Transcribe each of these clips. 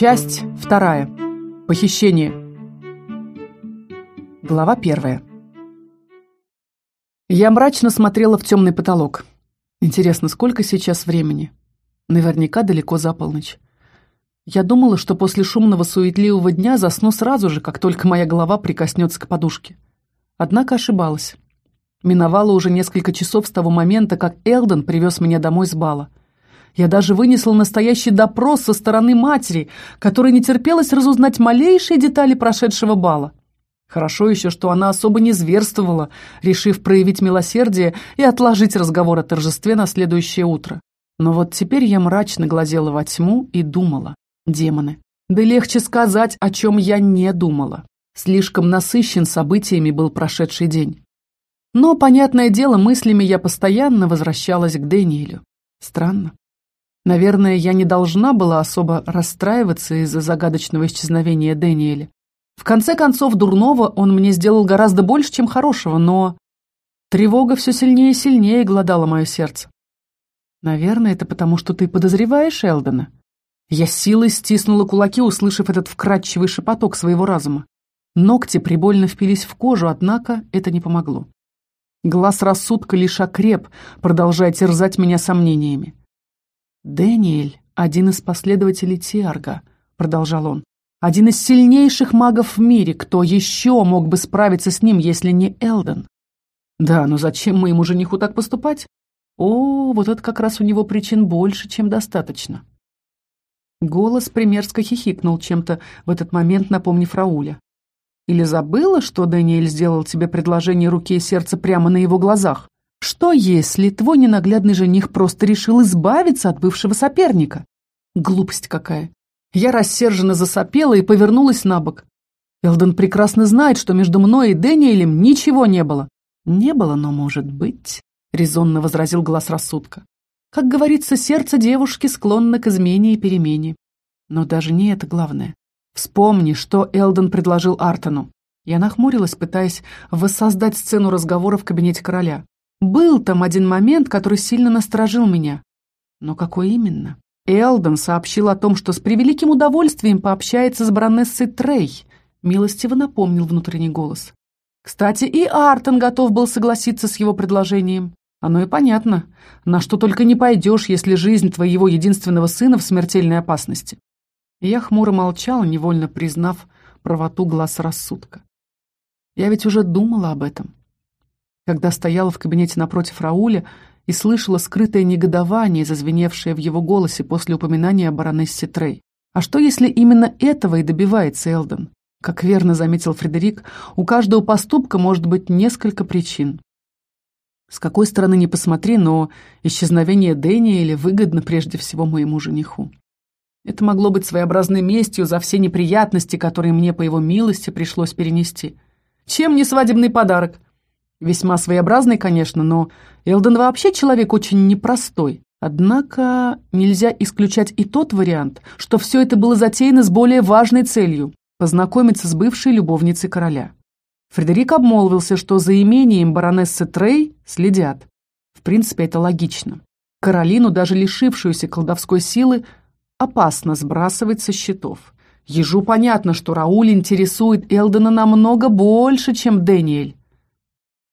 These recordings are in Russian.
Часть вторая. Похищение. Глава первая. Я мрачно смотрела в темный потолок. Интересно, сколько сейчас времени? Наверняка далеко за полночь. Я думала, что после шумного суетливого дня засну сразу же, как только моя голова прикоснется к подушке. Однако ошибалась. Миновало уже несколько часов с того момента, как Элден привез меня домой с бала. Я даже вынесла настоящий допрос со стороны матери, которой не терпелось разузнать малейшие детали прошедшего бала. Хорошо еще, что она особо не зверствовала, решив проявить милосердие и отложить разговор о торжестве на следующее утро. Но вот теперь я мрачно глазела во тьму и думала. Демоны. Да легче сказать, о чем я не думала. Слишком насыщен событиями был прошедший день. Но, понятное дело, мыслями я постоянно возвращалась к Дэниелю. Странно. Наверное, я не должна была особо расстраиваться из-за загадочного исчезновения Дэниеля. В конце концов, дурного он мне сделал гораздо больше, чем хорошего, но... Тревога все сильнее и сильнее глодала мое сердце. Наверное, это потому, что ты подозреваешь Элдена. Я силой стиснула кулаки, услышав этот вкрадчивый шепоток своего разума. Ногти прибольно впились в кожу, однако это не помогло. Глаз рассудка лишь окреп, продолжая терзать меня сомнениями. «Дэниэль — один из последователей Тиарга», — продолжал он. «Один из сильнейших магов в мире. Кто еще мог бы справиться с ним, если не Элден?» «Да, но зачем моему жениху так поступать?» «О, вот это как раз у него причин больше, чем достаточно». Голос примерзко хихикнул чем-то в этот момент, напомнив Рауля. Или забыла, что Дэниэль сделал тебе предложение руки и сердца прямо на его глазах? Что если твой ненаглядный жених просто решил избавиться от бывшего соперника? Глупость какая. Я рассерженно засопела и повернулась на бок. Элден прекрасно знает, что между мной и Дэниэлем ничего не было. Не было, но может быть, резонно возразил глаз рассудка. Как говорится, сердце девушки склонно к измене и перемене. Но даже не это главное. Вспомни, что Элден предложил Артону. Я нахмурилась, пытаясь воссоздать сцену разговора в кабинете короля. Был там один момент, который сильно насторожил меня. Но какой именно? Элден сообщил о том, что с превеликим удовольствием пообщается с баронессой Трей. Милостиво напомнил внутренний голос. Кстати, и Артон готов был согласиться с его предложением. Оно и понятно. На что только не пойдешь, если жизнь твоего единственного сына в смертельной опасности. Я хмуро молчал, невольно признав правоту глаз рассудка. Я ведь уже думала об этом. Когда стояла в кабинете напротив Рауля и слышала скрытое негодование, зазвеневшее в его голосе после упоминания о баронессе Трей. А что, если именно этого и добивается Элден? Как верно заметил Фредерик, у каждого поступка может быть несколько причин. С какой стороны ни посмотри, но исчезновение Дэниеля выгодно прежде всего моему жениху. Это могло быть своеобразной местью за все неприятности, которые мне по его милости пришлось перенести. Чем не свадебный подарок? Весьма своеобразный, конечно, но Элден вообще человек очень непростой. Однако нельзя исключать и тот вариант, что все это было затеяно с более важной целью – познакомиться с бывшей любовницей короля. Фредерик обмолвился, что за имением баронессы Трей следят. В принципе, это логично. Каролину, даже лишившуюся колдовской силы, опасно сбрасывать со счетов. Ежу понятно, что Рауль интересует Элдена намного больше, чем Дэниэль.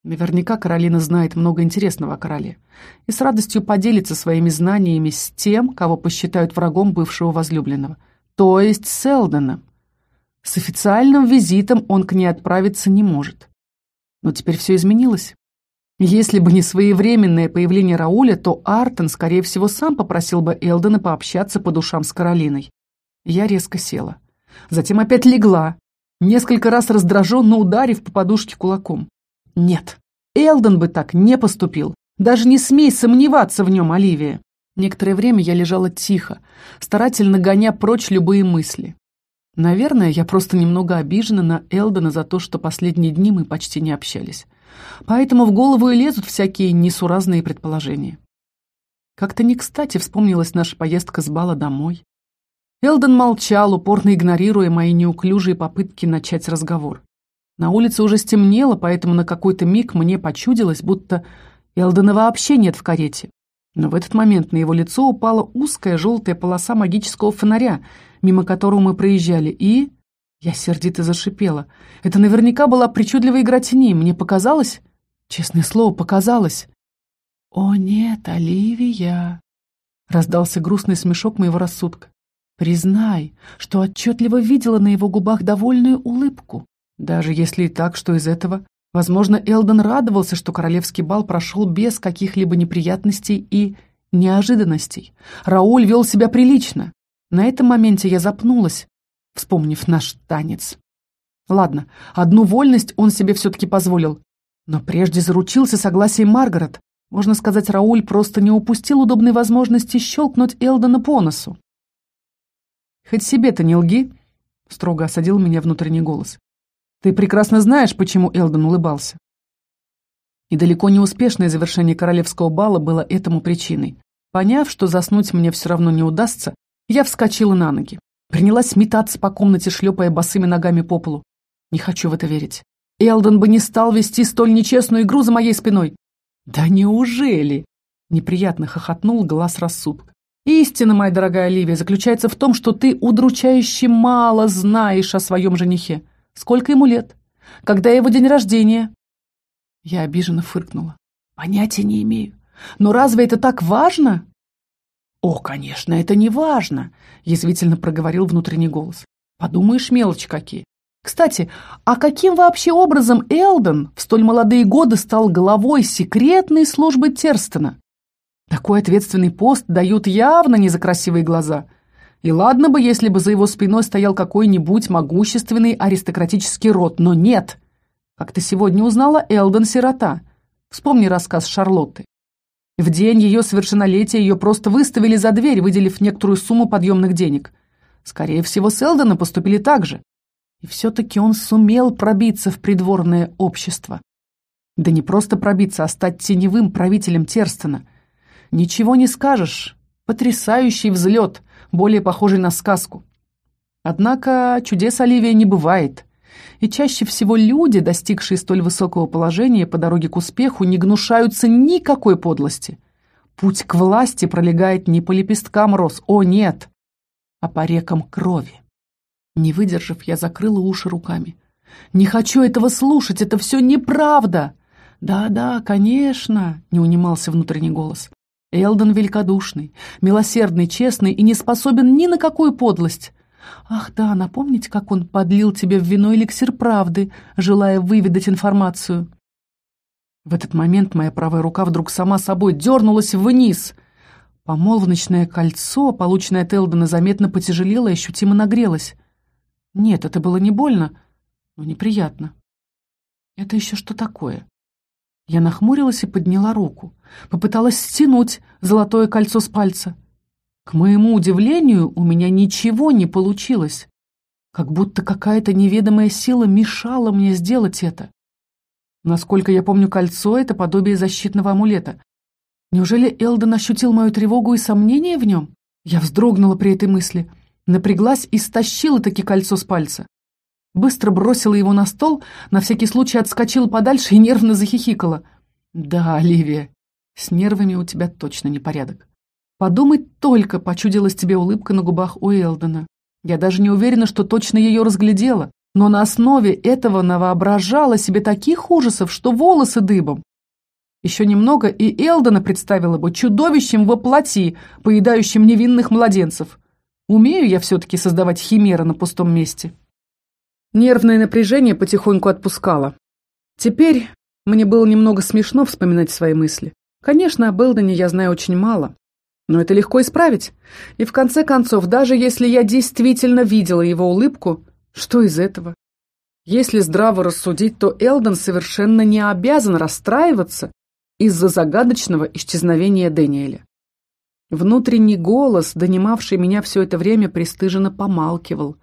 Наверняка Каролина знает много интересного о короле и с радостью поделится своими знаниями с тем, кого посчитают врагом бывшего возлюбленного, то есть с Элденом. С официальным визитом он к ней отправиться не может. Но теперь все изменилось. Если бы не своевременное появление Рауля, то Артон, скорее всего, сам попросил бы Элдена пообщаться по душам с Каролиной. Я резко села. Затем опять легла, несколько раз раздраженно ударив по подушке кулаком. Нет, Элден бы так не поступил. Даже не смей сомневаться в нем, Оливия. Некоторое время я лежала тихо, старательно гоня прочь любые мысли. Наверное, я просто немного обижена на Элдена за то, что последние дни мы почти не общались. Поэтому в голову и лезут всякие несуразные предположения. Как-то не кстати вспомнилась наша поездка с бала домой. Элден молчал, упорно игнорируя мои неуклюжие попытки начать разговор. На улице уже стемнело, поэтому на какой-то миг мне почудилось, будто Элдена вообще нет в карете. Но в этот момент на его лицо упала узкая желтая полоса магического фонаря, мимо которого мы проезжали, и... Я сердито зашипела. Это наверняка была причудливая игра теней. Мне показалось? Честное слово, показалось. «О нет, Оливия!» Раздался грустный смешок моего рассудка. «Признай, что отчетливо видела на его губах довольную улыбку. Даже если и так, что из этого? Возможно, Элден радовался, что королевский бал прошел без каких-либо неприятностей и неожиданностей. Рауль вел себя прилично. На этом моменте я запнулась, вспомнив наш танец. Ладно, одну вольность он себе все-таки позволил. Но прежде заручился согласием Маргарет. Можно сказать, Рауль просто не упустил удобной возможности щелкнуть Элдона по носу. «Хоть себе-то не лги», — строго осадил меня внутренний голос. «Ты прекрасно знаешь, почему Элдон улыбался». И далеко не успешное завершение королевского бала было этому причиной. Поняв, что заснуть мне все равно не удастся, я вскочила на ноги. Принялась метаться по комнате, шлепая босыми ногами по полу. Не хочу в это верить. Элдон бы не стал вести столь нечестную игру за моей спиной. «Да неужели?» — неприятно хохотнул глаз рассудка. «Истина, моя дорогая Оливия, заключается в том, что ты удручающе мало знаешь о своем женихе. Сколько ему лет? Когда его день рождения?» Я обиженно фыркнула. «Понятия не имею. Но разве это так важно?» «О, конечно, это не важно», — язвительно проговорил внутренний голос. «Подумаешь, мелочи какие. Кстати, а каким вообще образом Элден в столь молодые годы стал главой секретной службы Терстона? Такой ответственный пост дают явно не за красивые глаза. И ладно бы, если бы за его спиной стоял какой-нибудь могущественный аристократический род, но нет. Как ты сегодня узнала, Элден сирота. Вспомни рассказ Шарлотты. В день ее совершеннолетия ее просто выставили за дверь, выделив некоторую сумму подъемных денег. Скорее всего, с Элдена поступили так же. И все-таки он сумел пробиться в придворное общество. Да не просто пробиться, а стать теневым правителем Терстона. Ничего не скажешь. Потрясающий взлет, более похожий на сказку. Однако чудес Оливия не бывает. И чаще всего люди, достигшие столь высокого положения по дороге к успеху, не гнушаются никакой подлости. Путь к власти пролегает не по лепесткам роз, о нет, а по рекам крови. Не выдержав, я закрыла уши руками. «Не хочу этого слушать, это все неправда!» «Да-да, конечно», — не унимался внутренний голос. «Элдон великодушный, милосердный, честный и не способен ни на какую подлость. Ах да, напомнить, как он подлил тебе в вино эликсир правды, желая выведать информацию». В этот момент моя правая рука вдруг сама собой дернулась вниз. Помолвочное кольцо, полученное от Элдона, заметно потяжелело и ощутимо нагрелось. Нет, это было не больно, но неприятно. Это еще что такое? Я нахмурилась и подняла руку. Попыталась стянуть золотое кольцо с пальца. К моему удивлению, у меня ничего не получилось. Как будто какая-то неведомая сила мешала мне сделать это. Насколько я помню, кольцо — это подобие защитного амулета. Неужели Элден ощутил мою тревогу и сомнение в нем? Я вздрогнула при этой мысли — Напряглась и стащила таки кольцо с пальца. Быстро бросила его на стол, на всякий случай отскочила подальше и нервно захихикала. «Да, Оливия, с нервами у тебя точно непорядок. Подумать только, почудилась тебе улыбка на губах у Элдена. Я даже не уверена, что точно ее разглядела, но на основе этого навоображала себе таких ужасов, что волосы дыбом. Еще немного, и Элдена представила бы чудовищем во плоти, поедающим невинных младенцев. Умею я все-таки создавать химеры на пустом месте. Нервное напряжение потихоньку отпускало. Теперь мне было немного смешно вспоминать свои мысли. Конечно, о Белдоне я знаю очень мало, но это легко исправить. И в конце концов, даже если я действительно видела его улыбку, что из этого? Если здраво рассудить, то Элдон совершенно не обязан расстраиваться из-за загадочного исчезновения Дэниеля. Внутренний голос, донимавший меня все это время, пристыженно помалкивал.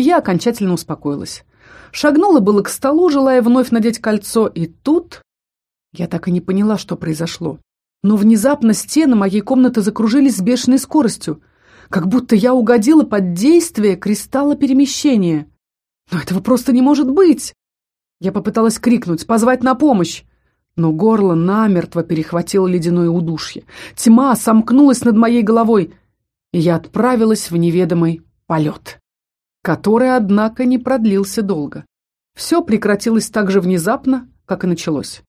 Я окончательно успокоилась. Шагнула было к столу, желая вновь надеть кольцо, и тут... Я так и не поняла, что произошло. Но внезапно стены моей комнаты закружились с бешеной скоростью, как будто я угодила под действие кристалла перемещения. Но этого просто не может быть! Я попыталась крикнуть, позвать на помощь, Но горло намертво перехватило ледяное удушье. Тьма сомкнулась над моей головой, и я отправилась в неведомый полет, который, однако, не продлился долго. Все прекратилось так же внезапно, как и началось.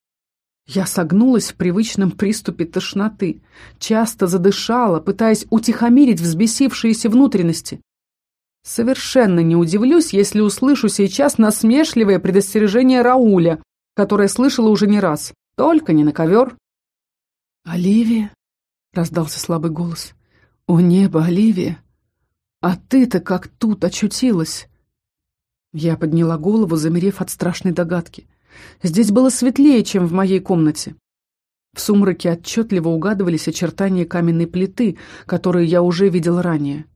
Я согнулась в привычном приступе тошноты, часто задышала, пытаясь утихомирить взбесившиеся внутренности. Совершенно не удивлюсь, если услышу сейчас насмешливое предостережение Рауля, которое слышала уже не раз. Только не на ковер. «Оливия?» — раздался слабый голос. «О небо, Оливия! А ты-то как тут очутилась?» Я подняла голову, замерев от страшной догадки. Здесь было светлее, чем в моей комнате. В сумраке отчетливо угадывались очертания каменной плиты, которые я уже видел ранее.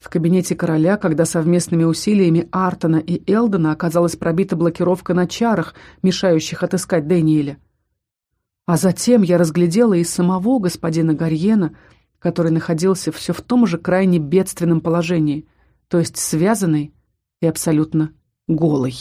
В кабинете короля, когда совместными усилиями Артона и Элдона оказалась пробита блокировка на чарах, мешающих отыскать Дэниеля. А затем я разглядела и самого господина Гарьена, который находился все в том же крайне бедственном положении, то есть связанный и абсолютно голый.